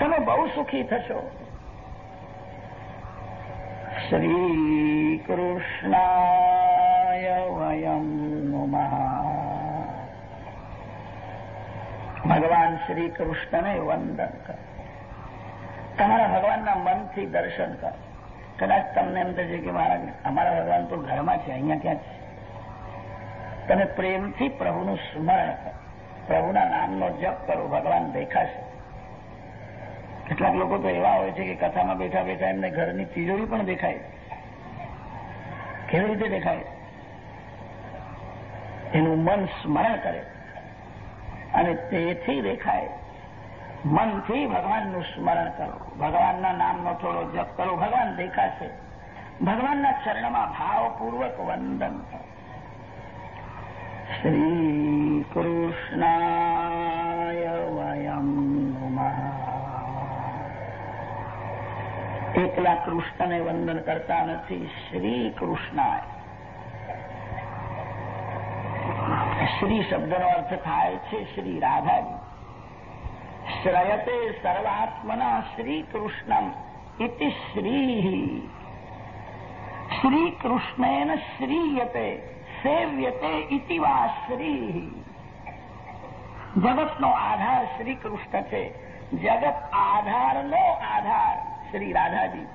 તમે બહુ સુખી થશો. શ્રી કૃષ્ણાય વયમ ભગવાન શ્રી કૃષ્ણને વંદન કરો. તમારા ભગવાનના મનથી દર્શન કરો. કદાચ તમને એમ થશે કે મારા અમારા ભગવાન તો ઘરમાં છે, અહીંયા ક્યાં છે? તમે પ્રેમથી પ્રભુનું સ્મરણ કરો. પ્રભુના નામનો જપ કરો, ભગવાન દેખાશે. કેટલાક લોકો તો એવા હોય છે કે કથામાં બેઠા બેઠા એમને ઘરની તિજોરી પણ દેખાય. કેવી રીતે દેખાય? એનું મન સ્મરણ કરે. અને તેથી દેખાય. મનથી ભગવાનનું સ્મરણ કરો. ભગવાનના નામનો થોડો જપ કરો. ભગવાન દેખાશે. ભગવાનના ચરણમાં ભાવપૂર્વક વંદન કરો. શ્રી કૃષ્ણાય વયમ નમઃ એકલા કૃષ્ણને વંદન કરતા નથી. શ્રી કૃષ્ણાય. શ્રી શબ્દનો અર્થ થાય છે શ્રી રાધાજી શ્રયતે સર્વાત્મના શ્રી કૃષ્ણમ ઇતિ શ્રી. શ્રી કૃષ્ણેન શ્રીયતે, સેવ્યતે ઇતિ વા શ્રી. જગતનો આધાર શ્રી કૃષ્ણ છે. જગત આધારનો આધાર. શ્રી રાધાજી.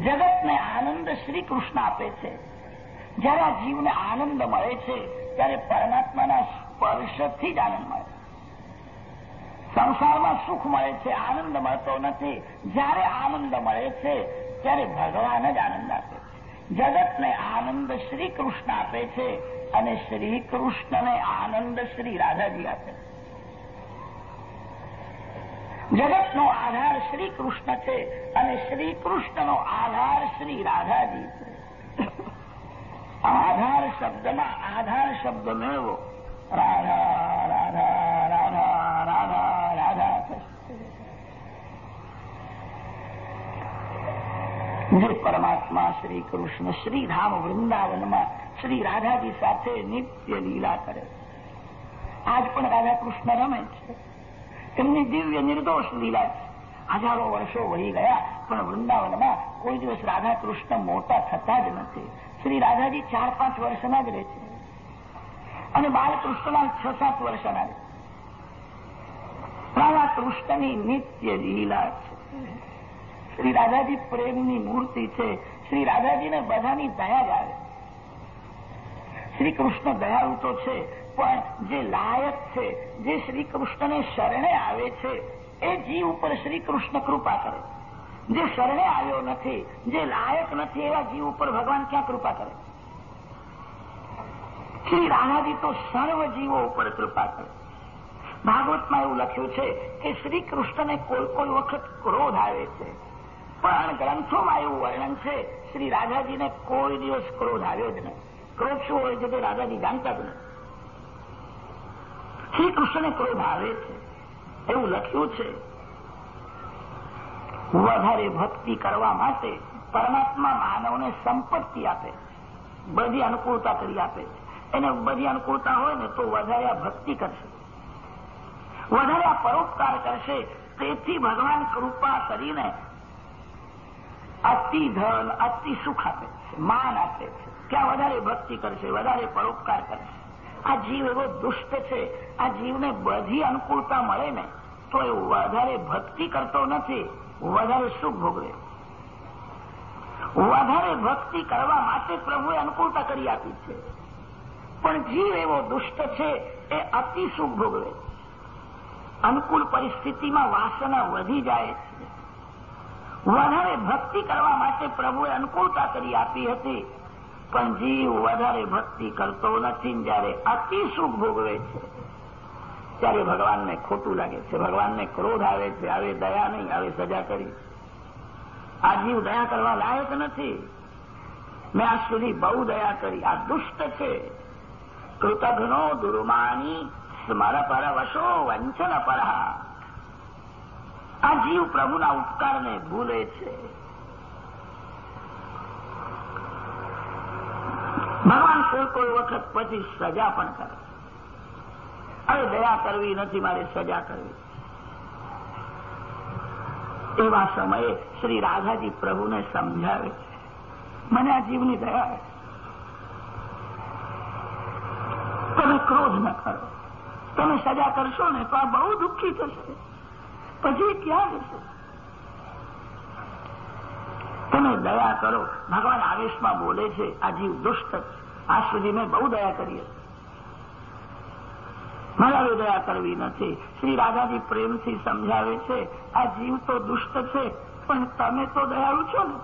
જગતને આનંદ શ્રી કૃષ્ણ આપે છે. જ્યારે આ જીવને આનંદ મળે છે, ત્યારે પરમાત્માના સ્પર્શથી જ આનંદ મળે. સંસારમાં સુખ મળે છે, આનંદ મળતો નથી. જ્યારે આનંદ મળે છે, ત્યારે ભગવાન જ આનંદ આપે છે. જગતને આનંદ શ્રી કૃષ્ણ આપે છે અને શ્રી કૃષ્ણને આનંદ શ્રી રાધાજી આપે છે. જગતનો આધાર શ્રી કૃષ્ણ છે અને શ્રી કૃષ્ણનો આધાર શ્રી રાધાજી છે. આધાર શબ્દમાં આધાર શબ્દ મેળવો. રાધા રાધા રાધા રાધા રાધા જે પરમાત્મા શ્રી કૃષ્ણ શ્રી રામ વૃંદાવનમાં શ્રી રાધાજી સાથે નિત્ય લીલા કરે. આજ પણ રાધા કૃષ્ણ રમે છે. એમની દિવ્ય નિર્દોષ લીલા હજારો વર્ષો વહી ગયા, પણ વૃંદાવનમાં કોઈ દિવસ રાધા મોટા થતા જ નથી. શ્રી રાધાજી ચાર પાંચ વર્ષના જ રહે છે. અને બાલકૃષ્ણના છ સાત વર્ષના રહે રાધા કૃષ્ણની નિત્ય લીલા છે. શ્રી રાધાજી પ્રેમની મૂર્તિ છે. શ્રી રાધાજીને બધાની દયા જ આવે. શ્રી કૃષ્ણ દયાળુ તો છે, પણ જે લાયક છે, જે શ્રી કૃષ્ણને શરણે આવે છે, એ જીવ ઉપર શ્રી કૃષ્ણ કૃપા કરે. જે શરણે આવ્યો નથી, જે લાયક નથી, એવા જીવ ઉપર ભગવાન ક્યાં કૃપા કરે? શ્રી રાધાજી તો સર્વ જીવો ઉપર કૃપા કરે. ભાગવતમાં એવું લખ્યું છે કે શ્રી કૃષ્ણને કોઈ કોઈ વખત ક્રોધ આવે છે. પણ ગ્રંથોમાં એવું વર્ણન છે, શ્રી રાધાજીને કોઈ દિવસ ક્રોધ આવ્યો જ નહીં ક્રોધ શું હોય છે તે રાજાજી જાણતા જ નથી. શ્રી ક્રોધ આવે છે એવું લખ્યું છે. વધારે ભક્તિ કરવા માટે પરમાત્મા માનવને સંપત્તિ આપે બધી અનુકૂળતા કરી આપે છે. એને બધી અનુકૂળતા હોય ને તો વધારે આ ભક્તિ કરશે. વધારે આ પરોપકાર કરશે. તેથી ભગવાન કૃપા કરીને અતિ ધન, અતિ સુખ આપે છે. માન આપે છે. ક્યાં વધારે ભક્તિ કરશે, વધારે પરોપકાર કરશે. આ જીવ એવો દુષ્ટ છે, આ જીવને બધી અનુકૂળતા મળે ને, તો એ વધારે ભક્તિ કરતો નથી, વધારે સુખ ભોગવે. વધારે ભક્તિ કરવા માટે પ્રભુએ અનુકૂળતા કરી આપી છે. પણ જીવ એવો દુષ્ટ છે, એ અતિ સુખ ભોગવે. અનુકૂળ પરિસ્થિતિમાં વાસના વધી જાય છે. વધારે ભક્તિ કરવા માટે પ્રભુએ અનુકૂળતા કરી આપી હતી પણ જીવ વધારે ભક્તિ કરતો નથી જયારે અતિ સુખ ભોગવે છે, ત્યારે ભગવાનને ખોટું લાગે છે. ભગવાનને ક્રોધ આવે છે હવે દયા નહીં હવે સજા કરી. આ જીવ દયા કરવા લાયક નથી. મેં આજ સુધી બહુ દયા કરી. આ દુષ્ટ છે. કૃતઘ્નો દુર્માની સ્મર પર વશો વંચન પર. આ જીવ પ્રભુના ઉપકારને ભૂલે છે. ભગવાન કોઈ કોઈ વખત પછી સજા પણ કરે અરે દયા કરવી નથી, મારે સજા કરવી. એવા સમયે શ્રી રાધાજી પ્રભુને સમજાવે મને આ જીવની દયા તમે ક્રોધ ન કરો. તમે સજા કરશો ને તો આ બહુ દુઃખી થશે. પછી ક્યાં જશે? તમે દયા કરો. ભગવાન આવેશમાં બોલે છે, આ જીવ દુષ્ટ આ સુધી બહુ દયા કરી હતી. મારે દયા કરવી નથી. શ્રી રાધાજી પ્રેમથી સમજાવે છે, આ જીવ તો દુષ્ટ છે, પણ તમે તો દયાળુ છો ને.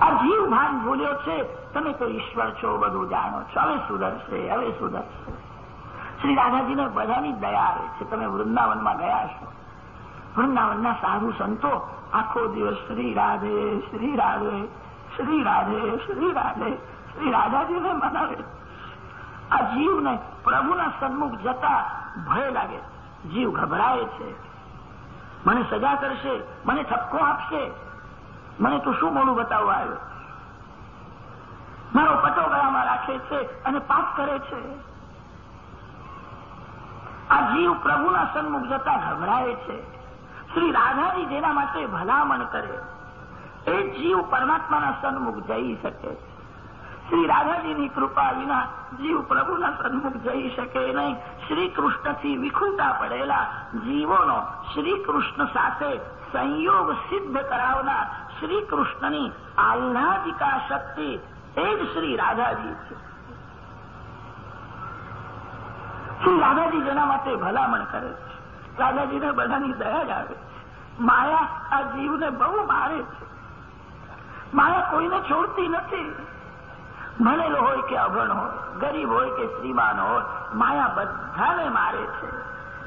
આ જીવ ભાન ભૂલ્યો છે, તમે તો ઈશ્વર છો, બધું જાણો છો. હવે સુધરશે હવે સુધરશે. શ્રી રાધાજીને બધાની દયા આવે છે. તમે વૃંદાવનમાં ગયા છો. વૃંદાવનના સાધુ સંતો આખો દિવસ શ્રી રાધે શ્રી રાધે શ્રી રાધે શ્રી રાધે, શ્રી રાધાજીને મનાવે. આ જીવને પ્રભુના સન્મુખ જતા ભય લાગે. જીવ ગભરાય છે. મને સજા કરશે, મને ઠપકો આપશે. મને તું શું મોડું બતાવવા આવ્યો? મારો પટો ગળામાં રાખે છે અને પાપ કરે છે. આ જીવ પ્રભુના સન્મુખ જતા ગભરાય છે. શ્રી રાધાજી જેના માટે ભલામણ કરે, એ જીવ પરમાત્માના સન્મુખ જઈ શકે. શ્રી રાધાજીની કૃપા વિના જીવ પ્રભુના સન્મુખ જઈ શકે નહીં. શ્રી કૃષ્ણથી પડેલા જીવોનો શ્રી સાથે સંયોગ સિદ્ધ કરાવનાર શ્રી કૃષ્ણની આહ્લાદિકા શક્તિ એ જ શ્રી રાધાજી છે. શ્રી રાધાજી જેના માટે ભલામણ કરે છે. રાધાજીને બધાની દયા જ આવે. માયા આ જીવને બહુ મારે માયા કોઈને છોડતી નથી. ભણેલો હોય કે અભણ હોય, ગરીબ હોય કે શ્રીમાન હોય, માયા બધાને મારે છે.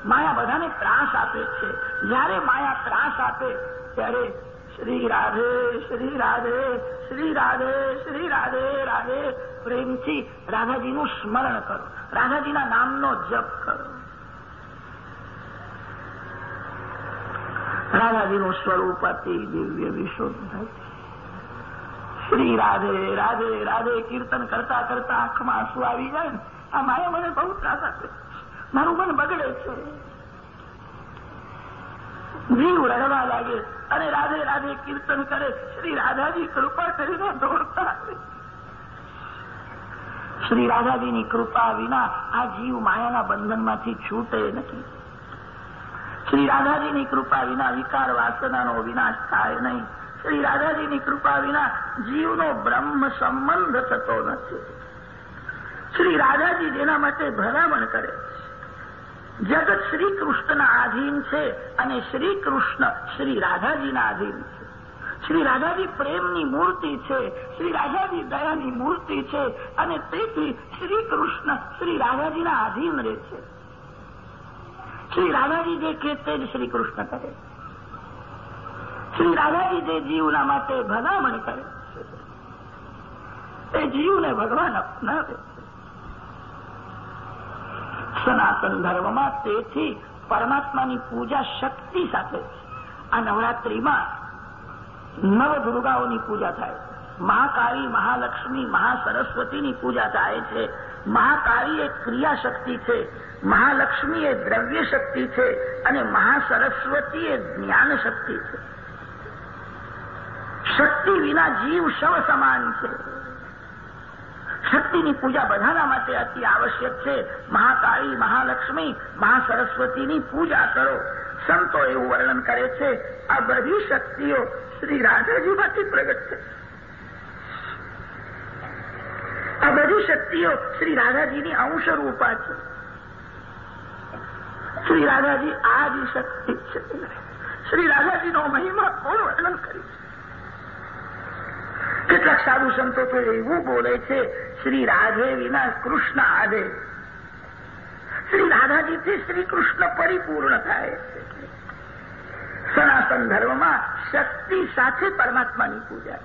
માયા બધાને ત્રાસ આપે છે. જ્યારે માયા ત્રાસ આપે, ત્યારે શ્રી રાધે શ્રી રાધે શ્રી રાધે શ્રી રાધે રાધે પ્રેમથી રાધાજીનું સ્મરણ કરો. રાધાજીના નામનો જપ કરો. રાધાજીનું સ્વરૂપ અતિ દિવ્ય વિશુદ્ધ શ્રી રાધે રાધે રાધે કીર્તન કરતા કરતા આંખમાં આંસુ આવી જાય ને, આ માયા મને બહુ ત્રાસ આપે મારું મન બગડે છે. જીવ રડવા લાગે, અને રાધે રાધે કીર્તન કરે, શ્રી રાધાજી કૃપા કરીને દોડતા શ્રી રાધાજીની કૃપા વિના આ જીવ માયાના બંધનમાંથી છૂટે નથી. શ્રી રાધાજીની કૃપા વિના વિકાર વાસનાનો વિનાશ થાય નહીં. શ્રી રાધાજીની કૃપા વિના જીવનો બ્રહ્મ સંબંધ થતો નથી. શ્રી રાધાજી જેના માટે ભલામણ કરે જગત શ્રી કૃષ્ણના આધીન છે અને શ્રી કૃષ્ણ શ્રી રાધાજીના આધીન છે. શ્રી રાધાજી પ્રેમની મૂર્તિ છે, શ્રી રાધાજી દયાની મૂર્તિ છે અને તેથી શ્રી કૃષ્ણ શ્રી રાધાજીના આધીન રહે છે. શ્રી રાધાજી જે કે તે જ શ્રી કરે. શ્રી રાધાજી જે જીવના માટે ભલામણ કરે. એ જીવને ભગવાન અપનાવે. સનાતન ધર્મમાં તેથી પરમાત્માની પૂજા શક્તિ સાથે આ નવરાત્રિમાં નવ દુર્ગાઓની પૂજા થાય. મહાકાળી, મહાલક્ષ્મી, મહાસરસ્વતીની પૂજા થાય છે. મહાકાળી એ ક્રિયા શક્તિ છે, મહાલક્ષ્મી એ દ્રવ્ય શક્તિ છે અને મહાસરસ્વતી એ જ્ઞાન શક્તિ છે. શક્તિ વિના જીવ શવ સમાન છે. શક્તિની પૂજા બધાના માટે અતિ આવશ્યક છે. મહાકાળી, મહાલક્ષ્મી, મહાસરસ્વતીની પૂજા કરો. સંતો એવું વર્ણન કરે છે, આ બધી શક્તિઓ શ્રી રાધાજીમાંથી પ્રગટ છે. આ બધી શક્તિઓ શ્રી રાધાજીની અંશરૂપા છે. શ્રી રાધાજી આ જ શક્તિ છે. શ્રી રાધાજીનો મહિમા કોણ વર્ણન કરી છે? કેટલાક સાધુ સંતો તો એવું બોલે છે, શ્રી રાધે વિના કૃષ્ણ આધે. શ્રી રાધાજીથી શ્રી કૃષ્ણ પરિપૂર્ણ થાય છે. સનાતન ધર્મમાં શક્તિ સાથે પરમાત્માની પૂજા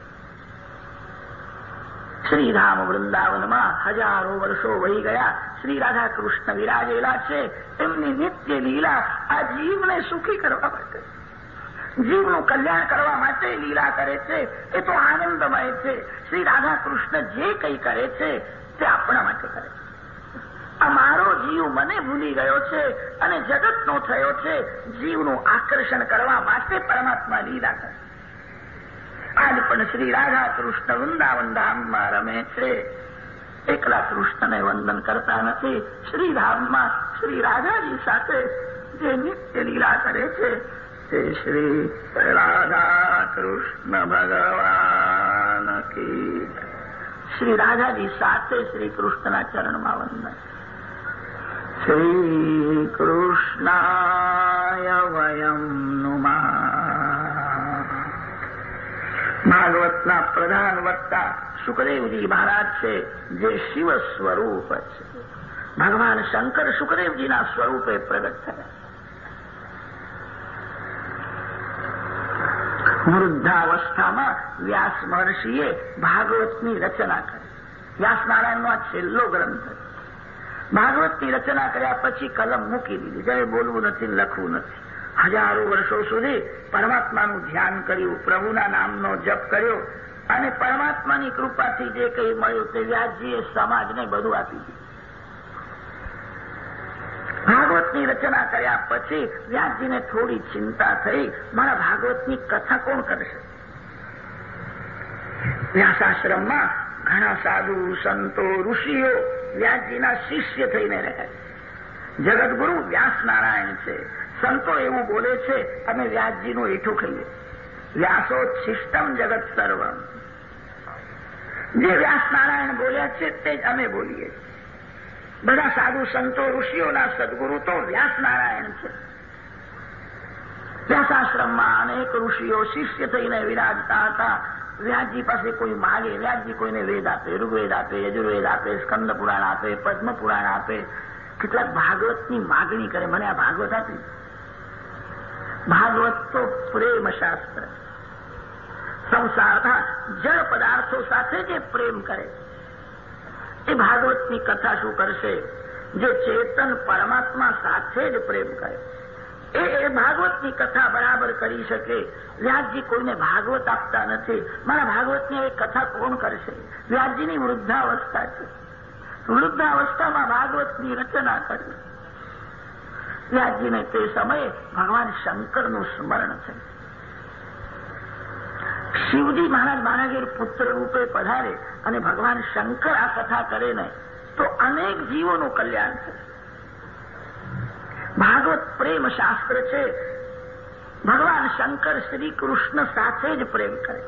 શ્રીરામ વૃંદાવનમાં હજારો વર્ષો વહી ગયા શ્રી રાધા કૃષ્ણ વિરાજેલા છે એમની નિત્ય લીલા આ જીવને સુખી કરવા માટે જીવનું કલ્યાણ કરવા માટે લીલા કરે છે એ તો આનંદમય છે શ્રી રાધા કૃષ્ણ જે કંઈ કરે છે તે આપણા માટે કરે છે મારો જીવ મને ભૂલી ગયો છે અને જગતનો થયો છે જીવનું આકર્ષણ કરવા માટે પરમાત્મા લીલા કરે આજ પણ શ્રી રાધા કૃષ્ણ વૃંદાવન ધામમાં રમે છે. એકલા કૃષ્ણને વંદન કરતા નથી. શ્રી રામમાં શ્રી રાધાજી સાથે જે નિત્ય લીલા કરે છે, તે શ્રી રાધા કૃષ્ણ ભગવાન કી શ્રી રાધાજી સાથે શ્રી કૃષ્ણના ચરણમાં વંદન. શ્રી કૃષ્ણાય વયમ નુમા ભાગવતના પ્રધાન વક્તા સુખદેવજી મહારાજ છે જે શિવ સ્વરૂપ છે ભગવાન શંકર સુખદેવજીના સ્વરૂપે પ્રગટ થયા વૃદ્ધાવસ્થામાં વ્યાસ મહર્ષિએ ભાગવતની રચના કરી વ્યાસ નારાયણનો આ છેલ્લો ગ્રંથ ભાગવતની રચના કર્યા પછી કલમ મૂકી દીધી. જયારે બોલવું નથી, લખવું નથી. હજારો વર્ષો સુધી પરમાત્માનું ધ્યાન કર્યું, પ્રભુના નામનો જપ કર્યો અને પરમાત્માની કૃપાથી જે કંઈ મળ્યું તે વ્યાસજીએ સમાજને બધું આપી દીધું. ભાગવતની રચના કર્યા પછી વ્યાસજીને થોડી ચિંતા થઈ, મારા ભાગવતની કથા કોણ કરશે? વ્યાસાશ્રમમાં ઘણા સાધુ, સંતો, ઋષિઓ વ્યાસજીના શિષ્ય થઈને રહે. જગતગુરુ વ્યાસ નારાયણ છે. સંતો એવું બોલે છે અને વ્યાસજીનું એઠું ખાઈએ. વ્યાસોચ્છિષ્ટમ જગત સર્વ જે વ્યાસ બોલ્યા છે તે જ અમે બોલીએ. બધા સાધુ સંતો, ઋષિઓના સદગુરુ તો વ્યાસ છે. વ્યાસાશ્રમમાં અનેક ઋષિઓ શિષ્ય થઈને વિરાજતા હતા. વ્યાસજી પાસે કોઈ માગે, વ્યાસજી કોઈને વેદ આપે, ઋગ્વેદ આપે, યજુર્વેદ આપે, સ્કંદ પુરાણ આપે, પદ્મ પુરાણ આપે. કેટલાક ભાગવતની માગણી કરે, મને આ ભાગવત આપી ભાગવત તો પ્રેમ શાસ્ત્ર સંસારના જળ પદાર્થો સાથે જે પ્રેમ કરે એ ભાગવતની કથા શું કરશે જે ચેતન પરમાત્મા સાથે જ પ્રેમ કરે એ એ ભાગવતની કથા બરાબર કરી શકે વ્યાસજી કોઈને ભાગવત આપતા નથી મારા ભાગવતની એ કથા કોણ કરશે વ્યાસજીની વૃદ્ધાવસ્થા છે વૃદ્ધાવસ્થામાં ભાગવતની રચના કરી વ્યાસજીને તે સમયે ભગવાન શંકરનું સ્મરણ થયું શિવજી મહારાજ બાણાગીર પુત્ર રૂપે પધારે અને ભગવાન શંકર આ કથા કરે ને, તો અનેક જીવોનું કલ્યાણ છે. ભાગવત પ્રેમ શાસ્ત્ર છે. ભગવાન શંકર શ્રી કૃષ્ણ સાથે જ પ્રેમ કરે.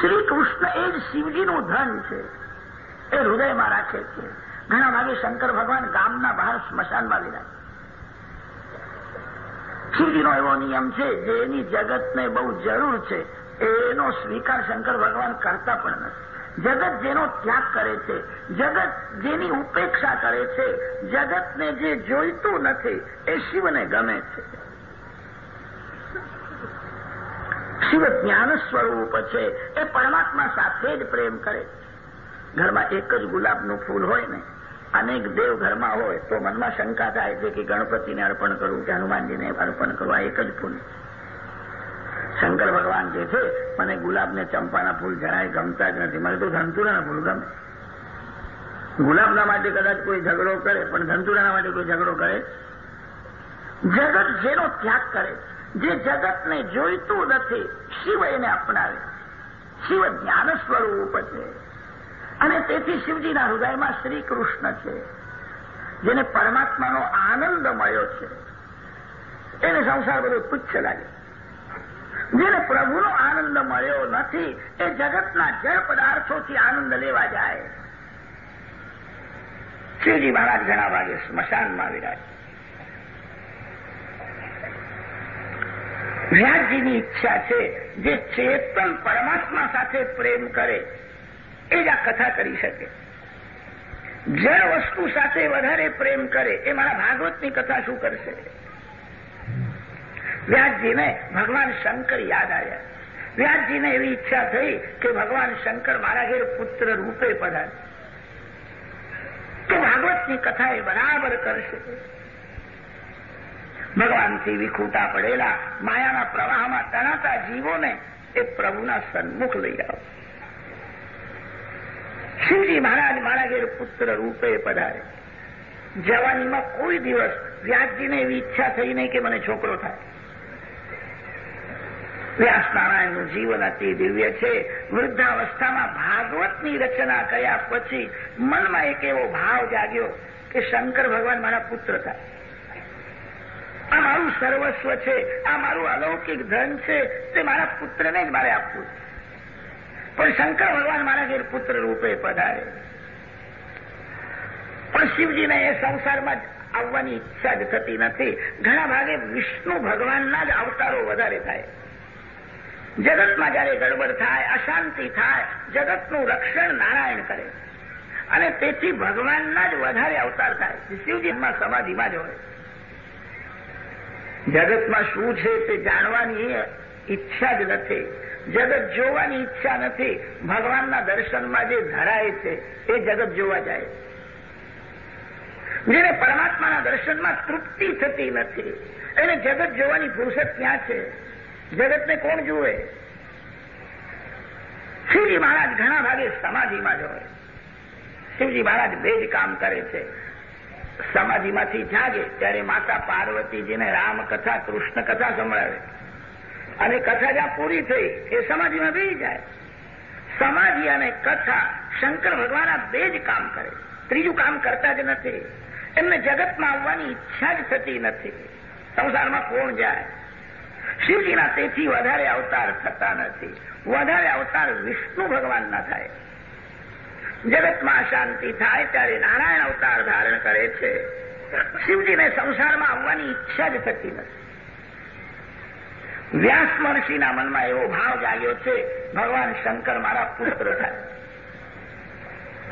શ્રી કૃષ્ણ એ જ શિવજીનું ધન છે. એ હૃદયમાં રાખે છે. ઘણા ભાગે શંકર ભગવાન ગામના બહાર સ્મશાનમાં લીધા શિવજીનો એવો નિયમ છે, જેની જગતને બહુ જરૂર છે, એનો સ્વીકાર શંકર ભગવાન કરતા પણ નથી. જગત જેનો ત્યાગ કરે છે, જગત જેની ઉપેક્ષા કરે છે, જગતને જે જોઈતું નથી, એ શિવને ગમે છે. શિવ જ્ઞાન સ્વરૂપ છે, એ પરમાત્મા સાથે જ પ્રેમ કરે ઘરમાં એક જ ગુલાબનું ફૂલ હોય ને અનેક દેવ ઘરમાં હોય તો મનમાં શંકા થાય છે કે ગણપતિને અર્પણ કરવું કે હનુમાનજીને અર્પણ કરવું એક જ ફૂલ શંકર ભગવાન જે છે, મને ગુલાબને ચંપાના ફૂલ જરાય ગમતા જ નથી. મને તો ધનતુરાના ફૂલ ગમે. ગુલાબના માટે કદાચ કોઈ ઝઘડો કરે, પણ ધંતુરાના માટે કોઈ ઝઘડો કરે? જગત જેનો ત્યાગ કરે, જે જગતને જોઈતું નથી, શિવ એને અપનાવે શિવ જ્ઞાન સ્વરૂપ છે. અને તેથી શિવજીના હૃદયમાં શ્રી કૃષ્ણ છે, જેને પરમાત્માનો આનંદ મળ્યો છે. એને સંસાર બધો તુચ્છ લાગે. જેને પ્રભુનો આનંદ મળ્યો નથી, એ જગતના જળ પદાર્થોથી આનંદ લેવા જાય. શ્રીજી મહારાજ ઘણા ભાગે સ્મશાનમાં વિરાજ. વ્યાસજીની ઈચ્છા છે જે ચેતન પરમાત્મા સાથે પ્રેમ કરે. એ જ આ કથા કરી શકે. જે વસ્તુ સાથે વધારે પ્રેમ કરે, એ મારા ભાગવતની કથા શું કરશે? વ્યાસજીને ભગવાન શંકર યાદ આવ્યા. વ્યાસજીને એવી ઈચ્છા થઈ કે ભગવાન શંકર મારા ઘેર પુત્ર રૂપે પધાર. તો ભાગવતની કથા એ બરાબર કરશે. ભગવાનથી વિખૂટા પડેલા માયાના પ્રવાહમાં તણાતા જીવોને એ પ્રભુના સન્મુખ લઈ આવો. શિવજી મહારાજ મારા ઘેર પુત્ર રૂપે પધારે. જવાનીમાં કોઈ દિવસ વ્યાસજીને એવી ઈચ્છા થઈ નહીં કે મને છોકરો થાય. વ્યાસ જીવન અતિ દિવ્ય છે. વૃદ્ધાવસ્થામાં ભાગવતની રચના કર્યા પછી મનમાં એક એવો ભાવ જાગ્યો કે શંકર ભગવાન મારા પુત્ર થાય. આ મારું સર્વસ્વ છે, આ મારું અલૌકિક ધન છે, તે મારા પુત્રને જ મારે આપવું પણ શંકર ભગવાન મારા ઘેર પુત્ર રૂપે પધારે. પણ શિવજીને એ સંસારમાં આવવાની ઈચ્છા જ થતી નથી. ઘણા ભાગે વિષ્ણુ ભગવાનના જ અવતારો વધારે થાય. જગતમાં જયારે ગડબડ થાય, અશાંતિ થાય, જગતનું રક્ષણ નારાયણ કરે. અને તેથી ભગવાનના જ વધારે અવતાર થાય. શિવજીમાં સમાધિમાં જ હોય. જગતમાં શું છે તે જાણવાની ઈચ્છા જ નથી. જગત જોવાની ઈચ્છા નથી. ભગવાનના દર્શનમાં જે ધરાય છે, એ જગત જોવા જાય. જેને પરમાત્માના દર્શનમાં તૃપ્તિ થતી નથી. એને જગત જોવાની ફુરસત ક્યાં છે? જગતને કોણ જુએ? શિવજી મહારાજ ઘણા ભાગે સમાધિમાં જ હોય. શિવજી મહારાજ બે જ કામ કરે છે. સમાધિમાંથી જાગે, ત્યારે માતા પાર્વતીજીને રામકથા કૃષ્ણ કથા સંભળાવે. અને કથા જ્યાં પૂરી થઈ, એ સમાધિમાં બેસી જાય. સમાધિ અને કથા શંકર ભગવાન બે જ કામ કરે. ત્રીજું કામ કરતા જ નથી. એમને જગતમાં આવવાની ઈચ્છા જ થતી નથી. સંસારમાં કોણ જાય? શિવજીના તેથી વધારે અવતાર થતા નથી. વધારે અવતાર વિષ્ણુ ભગવાનના થાય. જગતમાં શાંતિ થાય ત્યારે નારાયણ અવતાર ધારણ કરે છે. શિવજીને સંસારમાં આવવાની ઈચ્છા જ થતી નથી. વ્યાસ મહર્ષિના મનમાં એવો ભાવ જાગ્યો છે, ભગવાન શંકર મારા પુત્ર થાય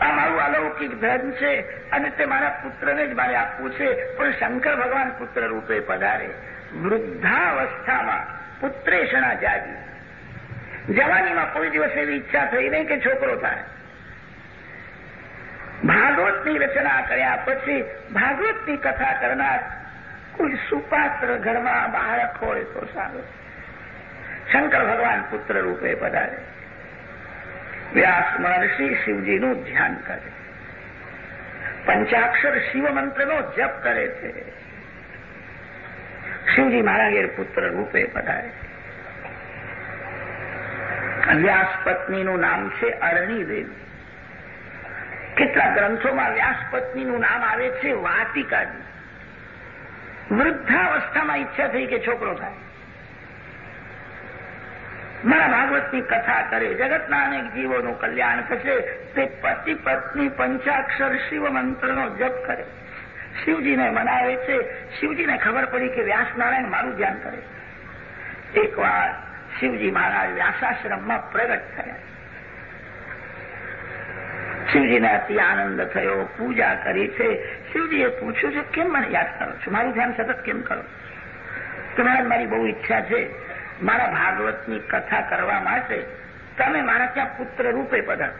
આ મારું અલૌકિક ધન છે અને તે મારા પુત્રને જ મારે આપવું છે, પણ શંકર ભગવાન પુત્ર રૂપે પધારે. વૃદ્ધાવસ્થામાં પુત્રેષણા જાગી. જવાનીમાં કોઈ દિવસ એવી ઈચ્છા થઈ નહીં કે છોકરો થાય. ભાગવતની રચના કર્યા પછી ભાગવતની કથા કરનાર કોઈ સુપાત્ર ઘરમાં બાળક હોય તો સારું. શંકર ભગવાન પુત્ર રૂપે પધારે. વ્યાસ મહર્ષિ શિવજીનું ધ્યાન કરે. પંચાક્ષર શિવ મંત્રનો જપ કરે છે. શિવજી મહારાજ પુત્ર રૂપે પધારે. વ્યાસ પત્નીનું નામ છે અરણી દેવી કેટલા ગ્રંથોમાં વ્યાસ પત્નીનું નામ આવે છે? વાટિકાજી વૃદ્ધાવસ્થામાં ઈચ્છા થઈ કે છોકરો થાય. મારા ભાગવતની કથા કરે. જગતના અનેક જીવોનું કલ્યાણ થશે. તે પતિ પત્ની પંચાક્ષર શિવ મંત્રનો જપ કરે. શિવજીને મનાવે છે. શિવજીને ખબર પડી કે વ્યાસનારાયણ મારું ધ્યાન કરે એકવાર શિવજી મહારાજ વ્યાસાશ્રમમાં પ્રગટ થયા. શિવજીને અતિ આનંદ થયો. પૂજા કરી છે. શિવજીએ પૂછ્યું છે, કેમ મને યાદ કરો છો? મારું ધ્યાન સતત કેમ કરો તો મારી બહુ ઈચ્છા છે. મારા ભાગવતની કથા કરવા માટે તમે મારા ત્યાં પુત્ર રૂપે પધારો.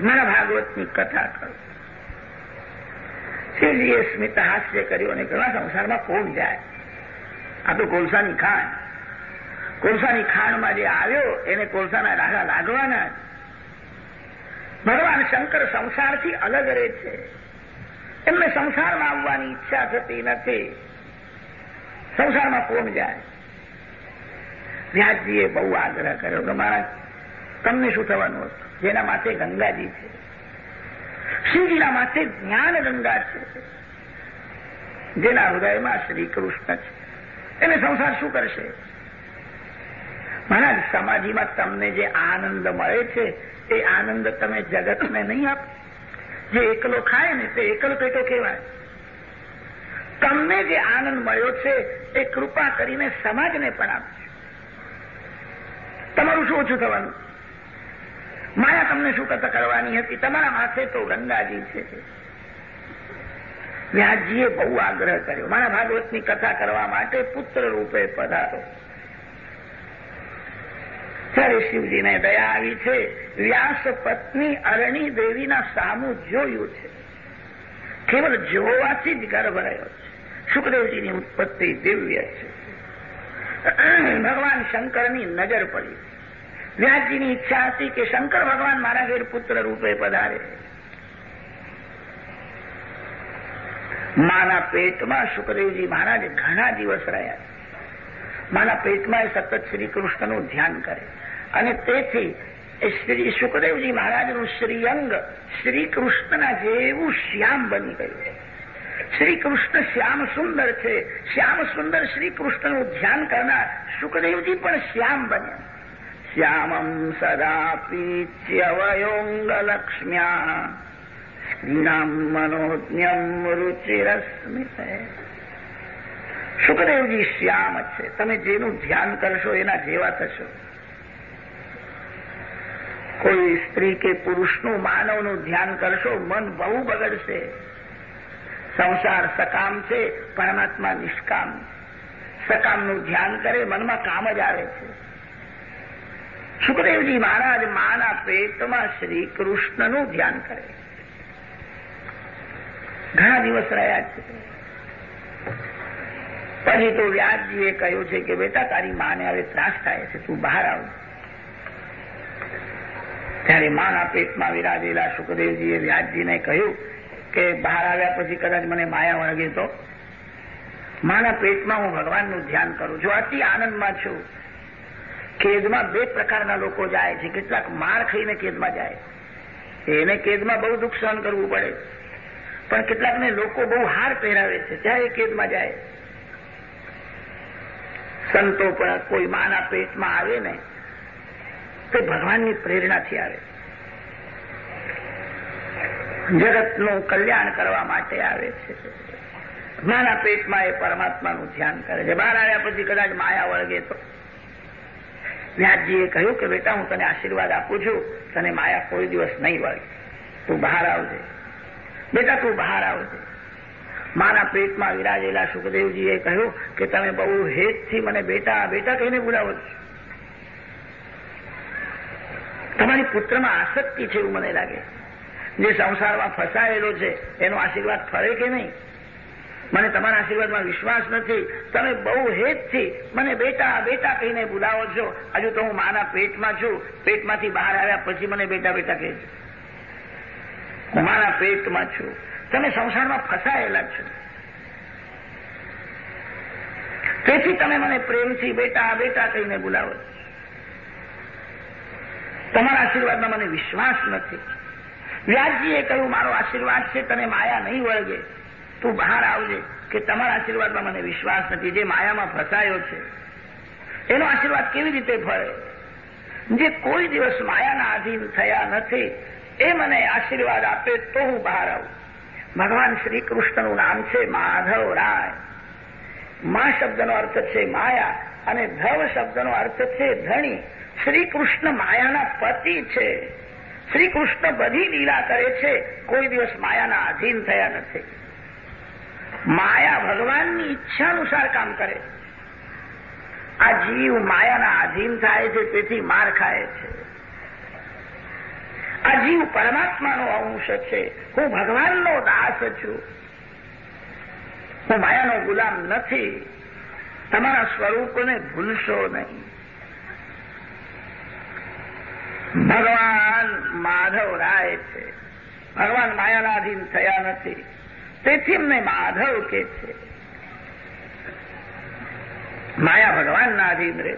મારા ભાગવતની કથા કરો. શિવજીએ સ્મિત હાસ્ય કર્યું અને ઘણા સંસારમાં કોણ જાય? આ તો કોલસાની ખાણ. કોલસાની ખાણમાં જે આવ્યો, એને કોલસાના રાગા લાગવાના ભગવાન શંકર સંસારથી અલગ રહે છે. એમને સંસારમાં આવવાની ઈચ્છા થતી નથી. સંસારમાં કોણ જાય? વ્યાસજીએ બહુ આગ્રહ કર્યો કે મહારાજ, તમને શું થવાનું હતું? જેના માથે ગંગાજી છે. શિવજીના માથે જ્ઞાન ગંગા છે. જેના હૃદયમાં શ્રી કૃષ્ણ છે. એને સંસાર શું કરશે? મહારાજ, સમાધિમાં તમને જે આનંદ મળે છે, એ આનંદ તમે જગતને નહીં આપો. જે એકલો ખાય ને તે એકલ પેટો કહેવાય. તમને જે આનંદ મળ્યો છે, એ કૃપા કરીને સમાજને પણ આપજો તમારું શું ઓછું થવાનું? માયા તમને શું કથા કરવાની હતી? તમારા માથે તો ગંગાજી છે. વ્યાસજીએ બહુ આગ્રહ કર્યો. મારા ભાગવતની કથા કરવા માટે પુત્ર રૂપે પધારો. ત્યારે શિવજીને દયા આવી છે. વ્યાસ પત્ની અરણી દેવીના સામું જોયું છે. કેવલ જોવાથી જ ગર્ભ રહ્યો છે. સુખદેવજીની ઉત્પત્તિ દિવ્ય છે. ભગવાન શંકરની નજર પડી. વ્યાસજીની ઈચ્છા હતી કે શંકર ભગવાન મારા ઘેર પુત્ર રૂપે પધારે. માના પેટમાં સુખદેવજી મહારાજ ઘણા દિવસ રહ્યા માના પેટમાં એ સતત શ્રી કૃષ્ણનું ધ્યાન કરે. અને તેથી શ્રી સુખદેવજી મહારાજનું શ્રીઅંગ શ્રી જેવું શ્યામ બની ગયું શ્રી કૃષ્ણ શ્યામ સુંદર છે. શ્યામ સુંદર શ્રી કૃષ્ણનું ધ્યાન કરનાર સુખદેવજી પણ શ્યામ બન્યા શ્યામમ સદા પીચ્યવયોંગલક્ષ્મ્યા સ્ત્રીણામ મનોજ્ઞમ રુચિરસ્મિત સુખદેવજી શ્યામ છે તમે જેનું ધ્યાન કરશો, એના જેવા થશો। કોઈ સ્ત્રી કે પુરુષનું, માનવનું ધ્યાન કરશો, મન બહુ બગડશે। સંસાર સકામ છે, પરમાત્મા નિષ્કામ। સકામનું ધ્યાન કરે, મનમાં કામ જ આવે છે। સુખદેવજી મહારાજ માના પેટમાં શ્રી કૃષ્ણનું ધ્યાન કરે. ઘણા દિવસ રહ્યા છે. પછી તો વ્યાસજીએ કહ્યું છે કે, બેટા, તારી માને હવે ત્રાસ થાય છે, તું બહાર આવ. ત્યારે માના પેટમાં વિરાજેલા સુખદેવજીએ વ્યાસજીને કહ્યું કે, બહાર આવ્યા પછી કદાચ મને માયા વળગે તો? માના પેટમાં હું ભગવાનનું ધ્યાન કરું છું, અતિ આનંદમાં છું. કેદમાં બે પ્રકારના લોકો જાય છે. કેટલાક માર ખાઈને કેદમાં જાય. એને કેદમાં બહુ દુઃખ સહન કરવું પડે. પણ કેટલાકને લોકો બહુ હાર પહેરાવે છે. ત્યાં કેદમાં જાય. સંતો પણ કોઈ માના પેટમાં આવે ને, તે ભગવાનની પ્રેરણાથી આવે. જગતનું કલ્યાણ કરવા માટે આવે છે. માના પેટમાં એ પરમાત્માનું ધ્યાન કરે છે. બહાર આવ્યા પછી કદાચ માયા વળગે તો વ્યાસજીએ કહ્યું કે, બેટા, હું તને આશીર્વાદ આપું છું. તને માયા કોઈ દિવસ નહીં વળી. તું બહાર આવજે. બેટા, તું બહાર આવજે. માના પેટમાં વિરાજેલા સુખદેવજીએ કહ્યું કે, તમે બહુ હેતથી મને બેટા બેટા કહીને બોલાવો છો. તમારી પુત્રમાં આસક્તિ છે એવું મને લાગે. જે સંસારમાં ફસાયેલો છે, એનો આશીર્વાદ ફરે કે નહીં? મને તમારા આશીર્વાદમાં વિશ્વાસ નથી. તમે બહુ હેતથી મને બેટા બેટા કહીને બોલાવો છો. હજુ તો હું માના પેટમાં છું. પેટમાંથી બહાર આવ્યા પછી મને બેટા બેટા કહે છે. હું મારા પેટમાં છું. તમે સંસારમાં ફસાયેલા છો. તેથી તમે મને પ્રેમથી બેટા બેટા કહીને બોલાવો તમારા આશીર્વાદમાં મને વિશ્વાસ નથી. વ્યાસજીએ કહ્યું, મારો આશીર્વાદ છે, તને માયા નહીં વળગે. તું બહાર આવજે, કે તમારા આશીર્વાદમાં મને વિશ્વાસ નથી. જે માયામાં ફસાયો છે, એનો આશીર્વાદ કેવી રીતે ફળે? જે કોઈ દિવસ માયાના આધીન થયા નથી, એ મને આશીર્વાદ આપે તો હું બહાર આવું. ભગવાન શ્રી કૃષ્ણનું નામ છે માધવ રાય. મા શબ્દનો અર્થ છે માયા અને ધવ શબ્દનો અર્થ છે ધણી. શ્રી કૃષ્ણ માયાના પતિ છે. શ્રી કૃષ્ણ બધી લીલા કરે છે. કોઈ દિવસ માયાના આધીન થયા નથી. માયા ભગવાનની ઈચ્છા અનુસાર કામ કરે. આ જીવ માયાના આધીન થાય છે, તેથી માર ખાય છે. આ જીવ પરમાત્માનો અંશ છે. હું ભગવાનનો દાસ છું. હું માયાનો ગુલામ નથી. તમારા સ્વરૂપને ભૂલશો નહીં. ભગવાન માધવ રાય છે. ભગવાન માયાના અધીન થયા નથી. તેથી એમને માધવ કે છે. માયા ભગવાનના અધીન રહે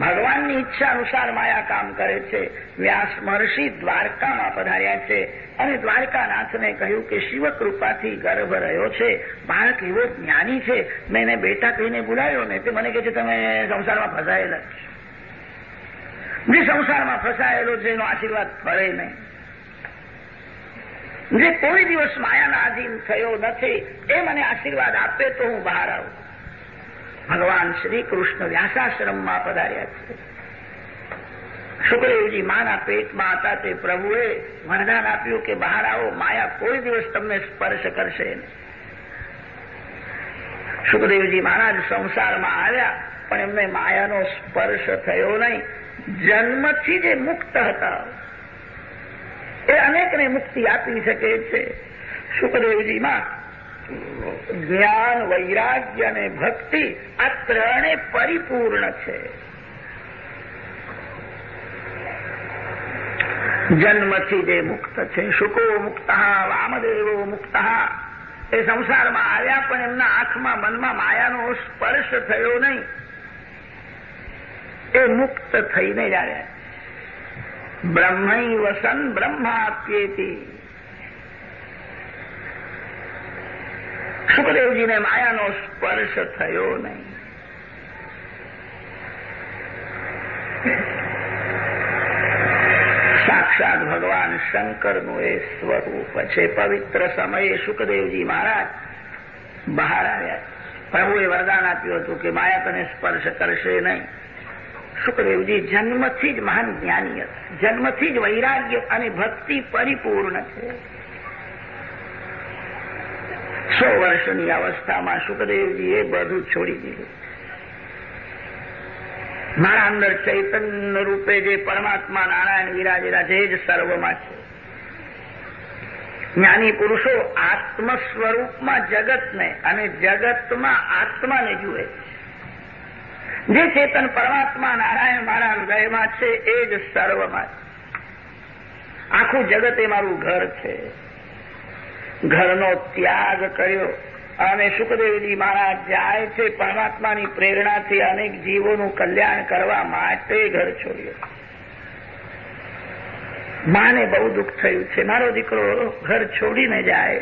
ભગવાનની ઈચ્છા અનુસાર માયા કામ કરે છે. વ્યાસ મહર્ષિ દ્વારકામાં પધાર્યા છે અને દ્વારકાનાથને કહ્યું કે શિવ કૃપાથી ગર્ભ રહ્યો છે. બાળક એવો જ્ઞાની છે. મેં એને બેટા કહીને બોલાવ્યો ને તે મને કહે છે, તમે સંસારમાં ફસાયેલા જે સંસારમાં ફસાયેલો છે, એનો આશીર્વાદ ફળે નહીં. જે કોઈ દિવસ માયાના આધીન થયો નથી, એ મને આશીર્વાદ આપે તો હું બહાર આવું. ભગવાન શ્રી કૃષ્ણ વ્યાસાશ્રમમાં પધાર્યા છે. સુખદેવજી માના પેટમાં હતા તે પ્રભુએ વરદાન આપ્યું કે બહાર આવો, માયા કોઈ દિવસ તમને સ્પર્શ કરશે સુખદેવજી મહારાજ સંસારમાં આવ્યા, પણ એમને માયાનો સ્પર્શ થયો નહીં. જન્મથી જે મુક્ત હતા. એ અનેકને મુક્તિ આપી શકે છે. સુખદેવજીમાં જ્ઞાન, વૈરાગ્ય અને ભક્તિ આ ત્રણે પરિપૂર્ણ છે. જન્મથી જે મુક્ત છે. શુકો મુક્ત, વામદેવો મુક્ત. એ સંસારમાં આવ્યા પણ એમના આંખમાં, મનમાં માયાનો સ્પર્શ થયો નહીં. એ મુક્ત થઈને જ આવ્યા. બ્રહ્મૈ વસન બ્રહ્માપ્યેતી. સુખદેવજીને માયાનો સ્પર્શ થયો નહીં. સાક્ષાત ભગવાન શંકરનું એ સ્વરૂપ છે. પવિત્ર સમયે સુખદેવજી મહારાજ બહાર આવ્યા. પ્રભુએ વરદાન આપ્યું હતું કે માયા તને સ્પર્શ કરશે નહીં. સુખદેવજી જન્મથી જ મહાન જ્ઞાની હતા જન્મથી જ વૈરાગ્ય અને ભક્તિ પરિપૂર્ણ છે. સો વર્ષની અવસ્થામાં સુખદેવજીએ બધું છોડી દીધું. મારા અંદર ચૈતન્ય રૂપે જે પરમાત્મા નારાયણ વિરાજેલા છે જ સર્વમાં છે. જ્ઞાની પુરુષો આત્મ સ્વરૂપમાં જગતને અને જગતમાં આત્માને જુએ જે ચેતન પરમાત્મા નારાયણ મારા હૃદયમાં છે, એ જ સર્વમાં આખું જગત એ મારું ઘર છે. ઘરનો ત્યાગ કર્યો અને સુખદેવજી મહારાજ જાય છે પરમાત્માની પ્રેરણાથી અનેક જીવોનું કલ્યાણ કરવા માટે ઘર છોડ્યો. માને બહુ દુઃખ થયું છે. મારો દીકરો ઘર છોડીને જાય.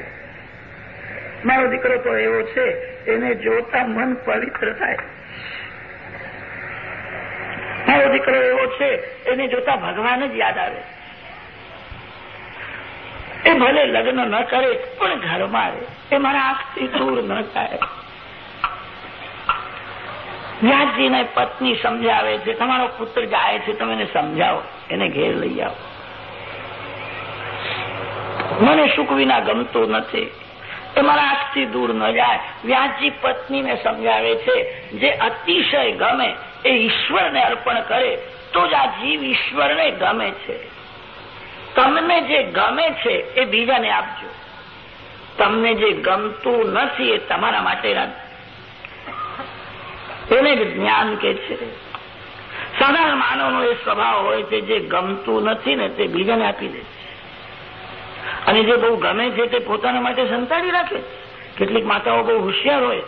મારો દીકરો તો એવો છે, એને જોતા મન પવિત્ર થાય. મારો દીકરો એવો છે, એને જોતા ભગવાન જ યાદ આવે. એ ભલે લગ્ન ન કરે, પણ ઘરમાં રહે એ મારા આંખથી દૂર ન થાય. વ્યાસજીને પત્ની સમજાવે છે, તમારો પુત્ર જાય છે, તમે એને સમજાવો, એને ઘેર લઈ આવો. મને સુખ વિના ગમતું નથી. એ મારા દૂર ન જાય. વ્યાસજી પત્નીને સમજાવે છે, જે અતિશય ગમે એ ઈશ્વરને અર્પણ કરે, તો જ આ જીવ ઈશ્વરને ગમે છે. તમને જે ગમે છે એ બીજાને આપજો. તમને જે ગમતું નથી એ તમારા માટે રાખજો. એને જ જ્ઞાન કે છે. સાધારણ માનવનો એ સ્વભાવ હોય છે જે ગમતું નથી ને તે બીજાને આપી દે અને જે બહુ ગમે છે તે પોતાના માટે સંતાડી રાખે. કેટલીક માતાઓ બહુ હોશિયાર હોય.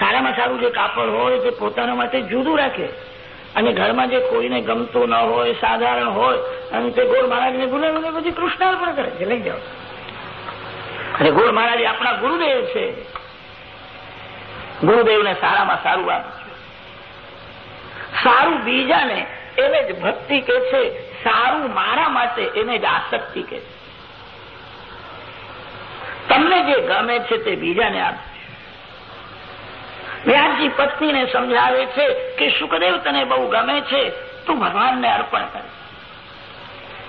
સારામાં સારું જે કાપડ હોય તે પોતાના માટે જુદું રાખે. અને ઘરમાં જે કોઈને ગમતું ન હોય, સાધારણ હોય, અને તે ગોળ મહારાજને બોલાવીને પછી કૃષ્ણાર્પણ કરે છે. લઈ જાઓ. અને ગોળ મહારાજ આપણા ગુરુદેવ છે. ગુરુદેવને સારામાં સારું આપે સારું બીજાને એને જ ભક્તિ કે છે. સારું મારા માટે એને જ આસક્તિ કે છે. તમને જે ગમે છે તે બીજાને આપજો વ્યાસજી પત્નીને સમજાવે છે કે સુખદેવ તને બહુ ગમે છે, તું ભગવાનને અર્પણ કરે.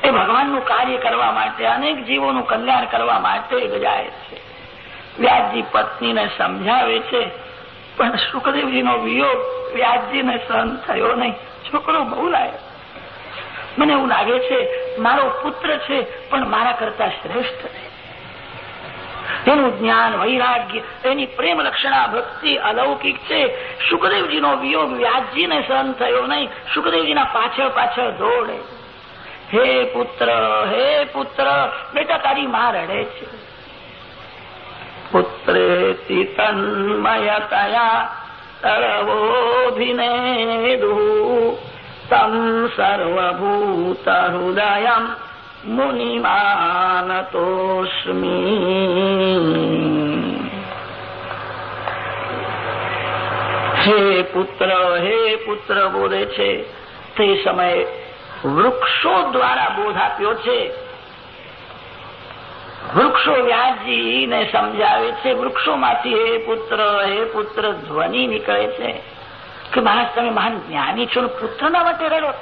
એ ભગવાનનું કાર્ય કરવા માટે, અનેક જીવોનું કલ્યાણ કરવા માટે ગજાય છે. વ્યાસજી પત્નીને સમજાવે છે, પણ સુખદેવજીનો વિયોગ વ્યાસજીને સહન થયો નહીં. છોકરો બહુ લાગે મને એવું લાગે છે, મારો પુત્ર છે, પણ મારા કરતા શ્રેષ્ઠ છે. એનું જ્ઞાન વૈરાગ્ય એની પ્રેમ લક્ષણા ભક્તિ અલૌકિક છે સુખદેવજીનો વિયોગ વ્યાસજીને સહન થયો નહીં સુખદેવજીના પાછળ પાછળ દોડે હે પુત્ર હે પુત્ર બેટા તારી માં રડે છે પુત્રે તન્મયતયા સર્વોભિનેદુ તમ સર્વભૂત હૃદયમ મુનિમાનતોસ્મી હે પુત્ર હે પુત્ર બોલે છે તે સમયે વૃક્ષો દ્વારા બોધ આપ્યો છે. વૃક્ષો વ્યાસજીને સમજાવે છે, વૃક્ષોમાંથી હે પુત્ર હે પુત્ર ધ્વનિ નીકળે છે. કે મહારાજ તમે મહાન જ્ઞાની છો, પુત્રના માટે રડો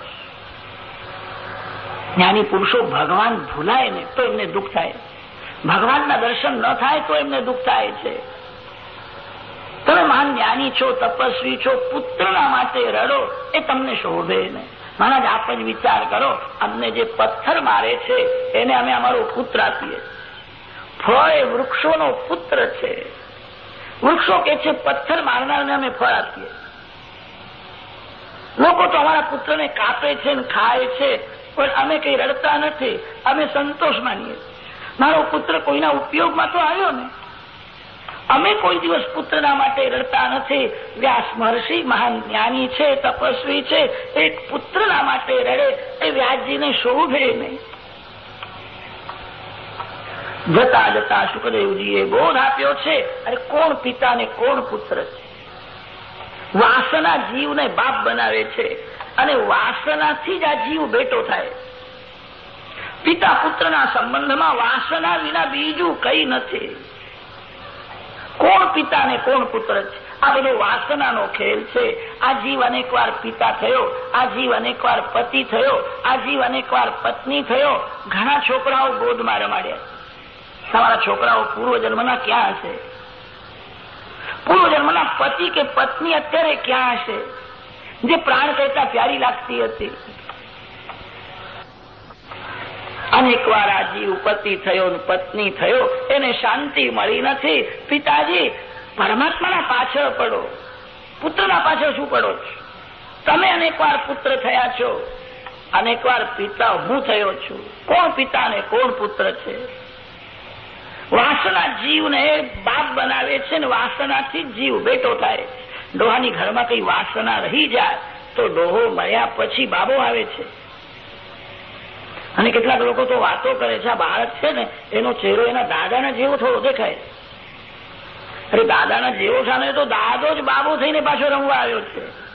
જ્ઞાની પુરુષો ભગવાન ભૂલાય ને તો એમને દુઃખ થાય. ભગવાનના દર્શન ન થાય તો એમને દુઃખ થાય છે. તમે મહાન જ્ઞાની છો, તપસ્વી છો, પુત્રના માટે રડો, એ તમને શોભે ને મહારાજ, આપ જ વિચાર કરો, અમને જે પથ્થર મારે છે, એને અમે અમારો પુત્ર આપીએ. ફળ એ વૃક્ષોનો પુત્ર છે. વૃક્ષો કે છે, પથ્થર મારનારને અમે ફળ આપીએ. લોકો તો અમારા પુત્રને કાપે છે ને ખાય છે પણ અમે કઈ રડતા નથી. અમે સંતોષ માનીએ મારો પુત્ર કોઈના ઉપયોગમાં તો આવ્યો ને? અમે કોઈ દિવસ પુત્રના માટે રડતા નથી. વ્યાસ મહર્ષિ મહાન જ્ઞાની છે, તપસ્વી છે. એક પુત્રના માટે રડે એ વ્યાસજીને શોભે નહીં. જતા જતા સુખદેવજીએ બોધ આપ્યો છે, અરે કોણ પિતા ને કોણ પુત્ર છે? વાસના જીવને બાપ બનાવે છે. અને વાસનાથી જ આ જીવ બેટો થાય. પિતા પુત્રના સંબંધમાં વાસના વિના બીજું કઈ નથી. કોણ પિતા ને કોણ પુત્ર છે? આ બધો વાસનાનો ખેલ છે. આ જીવ અનેકવાર પિતા થયો, આ જીવ અનેકવાર પતિ થયો, આ જીવ અનેકવાર પત્ની થયો. ઘણા છોકરાઓ ગોદમાં રમાડ્યા. તમારા છોકરાઓ પૂર્વજન્મના ક્યાં હશે? પૂર્વજન્મના પતિ કે પત્ની અત્યારે ક્યાં હશે? જે પ્રાણ કરતા પ્યારી લાગતી હતી. અનેક વાર આ જીવ પતિ થયો પત્ની થયો, એને શાંતિ મળી નથી. પિતાજી, પરમાત્માના પાછળ પડો. પુત્રના પાછળ શું પડો છો? તમે અનેકવાર પુત્ર થયા છો. અનેકવાર પિતા હું થયો છું. કોણ પિતા ને કોણ પુત્ર છે? વાસના જીવને બાપ બનાવે છે ને વાસનાથી જીવ બેટો થાય. ડોહાની ઘરમાં કઈ વાસના રહી જાય, તો ડોહો મળ્યા પછી બાબો આવે છે. અને કેટલાક લોકો તો વાતો કરે છે, આ બાળક છે ને, એનો ચહેરો એના દાદાના જેવો થોડો દેખાય. અરે દાદાના જેવો છે તો દાદો જ બાબો થઈને પાછો રમવા આવ્યો છે.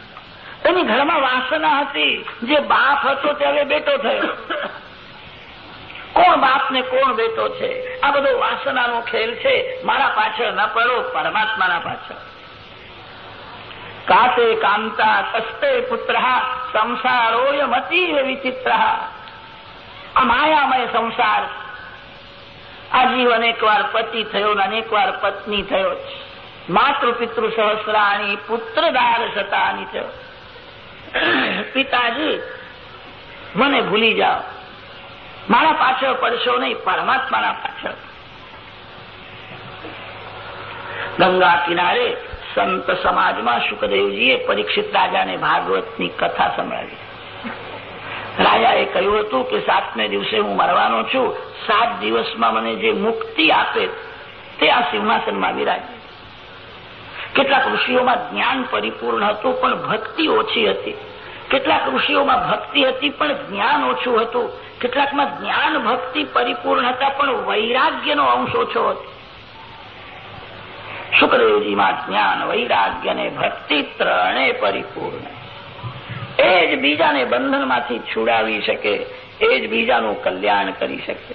એની ઘરમાં વાસના હતી, જે બાપ હતો ત્યારે બેટો થયો. કોણ બાપ ને કોણ બેટો છે? આ બધો વાસનાનો ખેલ છે. મારા પાછળ ન પડો, પરમાત્માના પાછળ. કાતે કાંતા કષ્ટે પુત્ર સંસારોય મતીવ વિચિત્ર આ માયામય સંસાર આ જીવ અનેકવાર પતિ થયો અનેકવાર પત્ની થયો માતૃ પિતૃ સહસ્રાણી પુત્રદાર શતાની થયો પિતાજી મને ભૂલી જાઓ. મારા પાછળ પડશો નહીં, પરમાત્માના પાછળ. ગંગા કિનારે સંત સમાજમાં સુખદેવજીએ પરીક્ષિત રાજાને ભાગવતની કથા સંભળાવી. રાજાએ કહ્યું હતું કે સાતમે દિવસે હું મરવાનો છું. સાત દિવસમાં મને જે મુક્તિ આપે તે આ સિંહાસનમાં વિરાજે કેટલાક ઋષિઓમાં જ્ઞાન પરિપૂર્ણ હતું, પણ ભક્તિ ઓછી હતી. કેટલાક ઋષિઓમાં ભક્તિ હતી, પણ જ્ઞાન ઓછું હતું. કેટલાકમાં જ્ઞાન ભક્તિ પરિપૂર્ણ હતા પણ વૈરાગ્યનો અંશ ઓછો હતો. સુખદેવજીમાં જ્ઞાન વૈરાગ્ય ને ભક્તિ ત્રણે પરિપૂર્ણ. એ જ બીજાને બંધનમાંથી છુડાવી શકે, એ જ બીજાનું કલ્યાણ કરી શકે.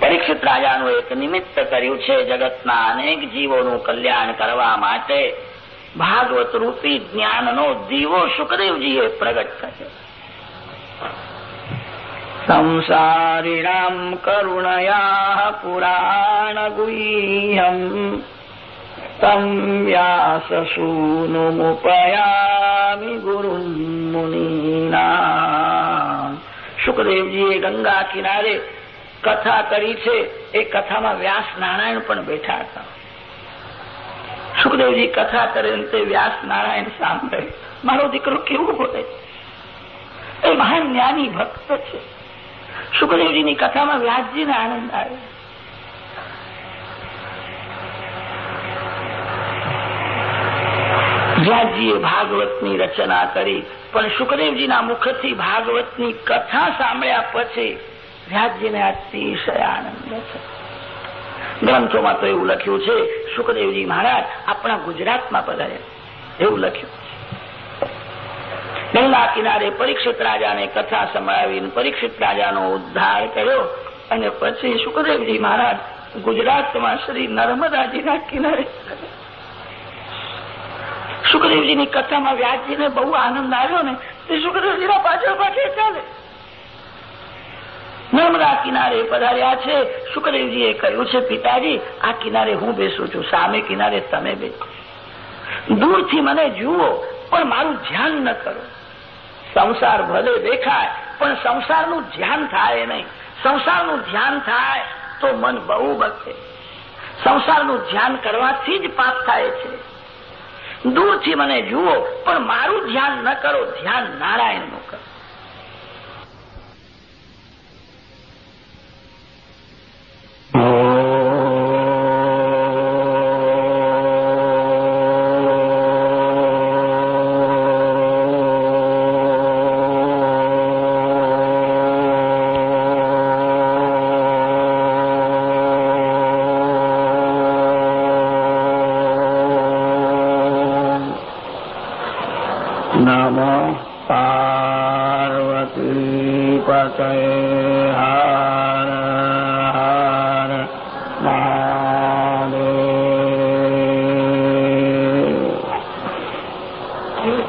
પરીક્ષિત રાજાનું એક નિમિત્ત કર્યું છે જગતના અનેક જીવોનું કલ્યાણ કરવા માટે. ભાગવત રૂપી જ્ઞાનનો દીવો શુકદેવજીએ પ્રગટ કર્યો. સંસારિણામ કરુણયા પુરાણ ગુહ્યમ તમ વ્યાસસૂનુમુપયામિ ગુરુ મુનિના સુખદેવજીએ ગંગા કિનારે કથા કરી છે એ કથામાં વ્યાસ નારાયણ પણ બેઠા હતા સુખદેવજી કથા કરે તે વ્યાસ નારાયણ સાંભળે મારો દીકરો કેવું બોલે એ મહાન જ્ઞાની ભક્ત છે. સુખદેવજીની કથામાં વ્યાસજીને આનંદ આવે વ્યાસજીએ ભાગવતની રચના કરી. પણ સુખદેવજીના મુખથી ભાગવતની કથા સાંભળ્યા પછી વ્યાસજીને અતિશય આનંદ ગ્રંથોમાં તો એવું લખ્યું છે સુખદેવજી મહારાજ, આપણા ગુજરાતમાં પધાર્યા. એવું લખ્યું. ગંગા કિનારે પરીક્ષિત રાજાને કથા સંભળાવીને પરીક્ષિત રાજાનો ઉદ્ધાર કર્યો અને પછી સુખદેવજી મહારાજ ગુજરાતમાં શ્રી નર્મદાજીના કિનારે સુખદેવજીની કથામાં વ્યાસજીને બહુ આનંદ આવ્યો ને, તે સુખદેવજીના પાછળ પાછળ ચાલે. નર્મદા કિનારે પધાર્યા છે સુખદેવજીએ કહ્યું છે, પિતાજી, આ કિનારે હું બેસું છું, સામે કિનારે તમે બે. દૂરથી મને જુઓ, પણ મારું ધ્યાન ન કરો. સંસાર ભલે દેખાય, પણ સંસારનું ધ્યાન થાય નહીં. સંસારનું ધ્યાન થાય તો મન બહુ બચે સંસારનું ધ્યાન કરવાથી જ પાપ થાય છે. દૂરથી મને જુઓ પણ મારું ધ્યાન ન કરો ધ્યાન નારાયણનું કરો. you.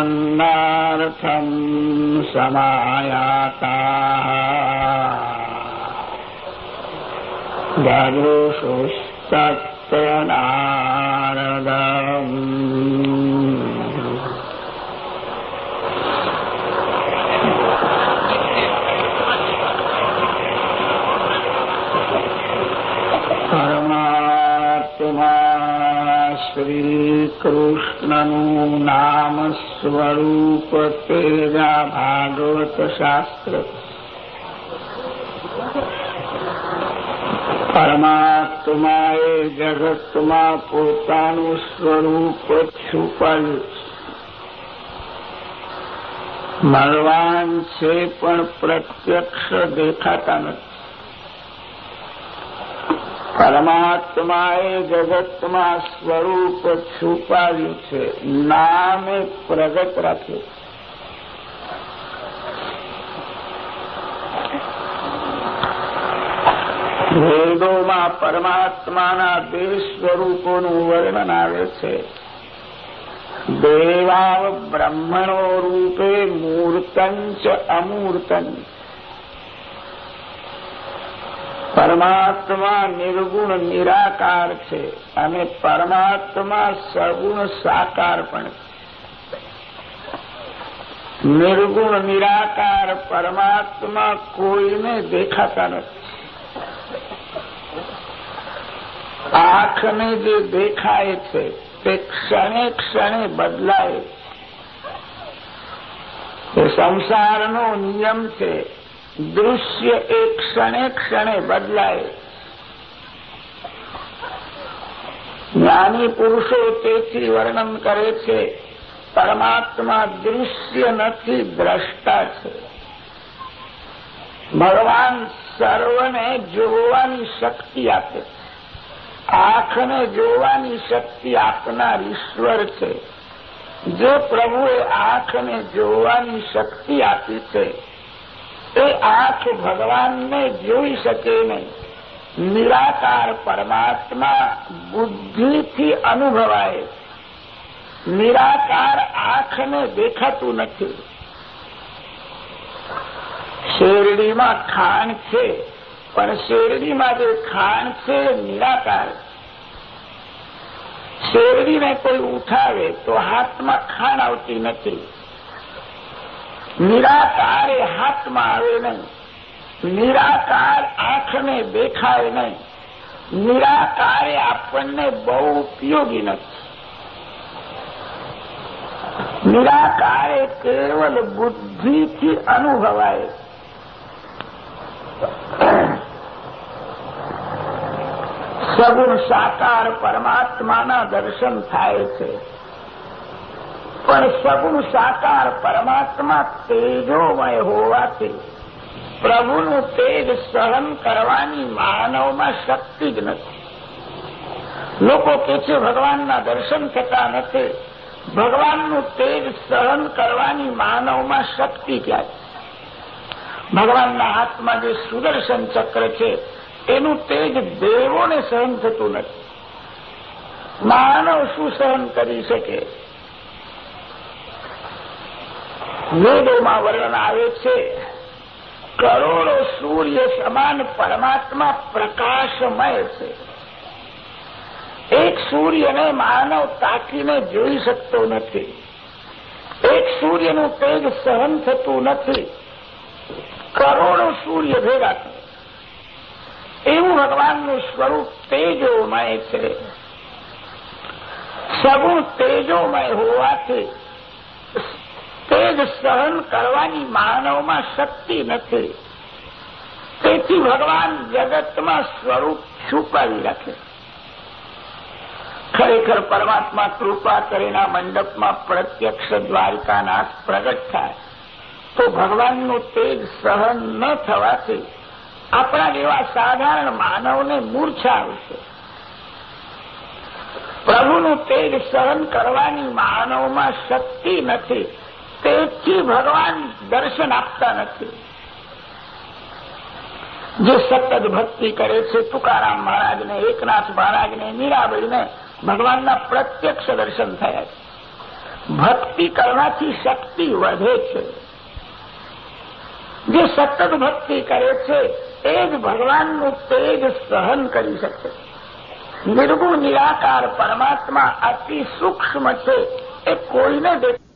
प्रसन्नार्थम् समायाताः धनुषुस्तत्र नारदम् परमात्मा श्रीकृष्णनु नाम સ્વરૂપ તેજા ભાગવત શાસ્ત્ર પરમાત્માએ જગતમાં પોતાનું સ્વરૂપ છુપાયું મળવાન છે પણ પ્રત્યક્ષ દેખાતા નથી પરમાત્માએ જગતમાં સ્વરૂપ છુપાવ્યું છે. નામે પ્રગટ રાખ્યું. વેદોમાં પરમાત્માના બે સ્વરૂપોનું વર્ણન આવે છે. દેવાવ બ્રહ્મણો રૂપે મૂર્તં ચ અમૂર્તં પરમાત્મા નિર્ગુણ, નિરાકાર છે. અને પરમાત્મા સગુણ, સાકાર પણ નિર્ગુણ, નિરાકાર પરમાત્મા કોઈને દેખાતા નથી. આંખને જે દેખાય છે, તે ક્ષણે ક્ષણે બદલાય એ સંસારનો નિયમ છે. દૃશ્ય એ ક્ષણે ક્ષણે બદલાય. જ્ઞાની પુરુષો તેથી વર્ણન કરે છે, પરમાત્મા દૃશ્ય નથી, દ્રષ્ટા છે. ભગવાન સર્વને જોવાની શક્તિ આપે આંખને જોવાની શક્તિ આપનાર ઈશ્વર છે. જે પ્રભુએ આંખને જોવાની શક્તિ આપી છે એ આંખ ભગવાનને જોઈ શકે નહીં. નિરાકાર પરમાત્મા બુદ્ધિથી અનુભવાય. નિરાકાર આંખને દેખાતું નથી. શેરડીમાં ખાણ છે, પણ શેરડીમાં જે ખાણ છે, નિરાકાર. શેરડીને કોઈ ઉઠાવે તો હાથમાં ખાણ આવતી નથી. નિરાકાર એ હાથમાં આવે નહીં. નિરાકાર આંખને દેખાય નહીં. નિરાકાર એ આપણને બહુ ઉપયોગી નથી. નિરાકાર એ કેવલ બુદ્ધિથી અનુભવાય. સગુણ સાકાર પરમાત્માના દર્શન થાય છે. પણ સગુણ સાકાર પરમાત્મા તેજોમય હોવાથી પ્રભુનું તેજ સહન કરવાની માનવમાં શક્તિ જ નથી. લોકો કે છે, ભગવાનના દર્શન થતા નથી. ભગવાનનું તેજ સહન કરવાની માનવમાં શક્તિ ક્યાં છે? ભગવાનના હાથમાં જે સુદર્શન ચક્ર છે, એનું તેજ દેવોને સહન થતું નથી. માનવ શું સહન કરી શકે? વેદોમાં વર્ણન આવે છે, કરોડો સૂર્ય સમાન પરમાત્મા પ્રકાશમય છે. એક સૂર્યને માનવ તાકીને જોઈ શકતો નથી. એક સૂર્યનું તેજ સહન થતું નથી. કરોડો સૂર્ય ભેગા એવું ભગવાનનું સ્વરૂપ તેજોમય છે. સગુણ તેજોમય હોવાથી તેજ સહન કરવાની માનવમાં શક્તિ નથી. તેથી ભગવાન જગતમાં સ્વરૂપ છુપાવી રાખે. ખરેખર પરમાત્મા કૃપા કરીને મંડપમાં પ્રત્યક્ષ દ્વારકાનાથ પ્રગટ થાય. તો ભગવાનનું તેજ સહન ન થવાથી આપણા જેવા સાધારણ માનવને મૂર્છા આવશે. પ્રભુનું તેજ સહન કરવાની માનવમાં શક્તિ નથી. તેથી ભગવાન દર્શન આપતા નથી. જે સતત ભક્તિ કરે છે, તુકારામ મહારાજને, એકનાથ મહારાજને મીરાબાઈને ભગવાનના પ્રત્યક્ષ દર્શન થયા છે. ભક્તિ કરવાથી શક્તિ વધે છે. જે સતત ભક્તિ કરે છે, એ જ ભગવાનનું તેજ સહન કરી શકે નિર્ગુણ, નિરાકાર પરમાત્મા અતિ સૂક્ષ્મ છે, એ કોઈને દેખ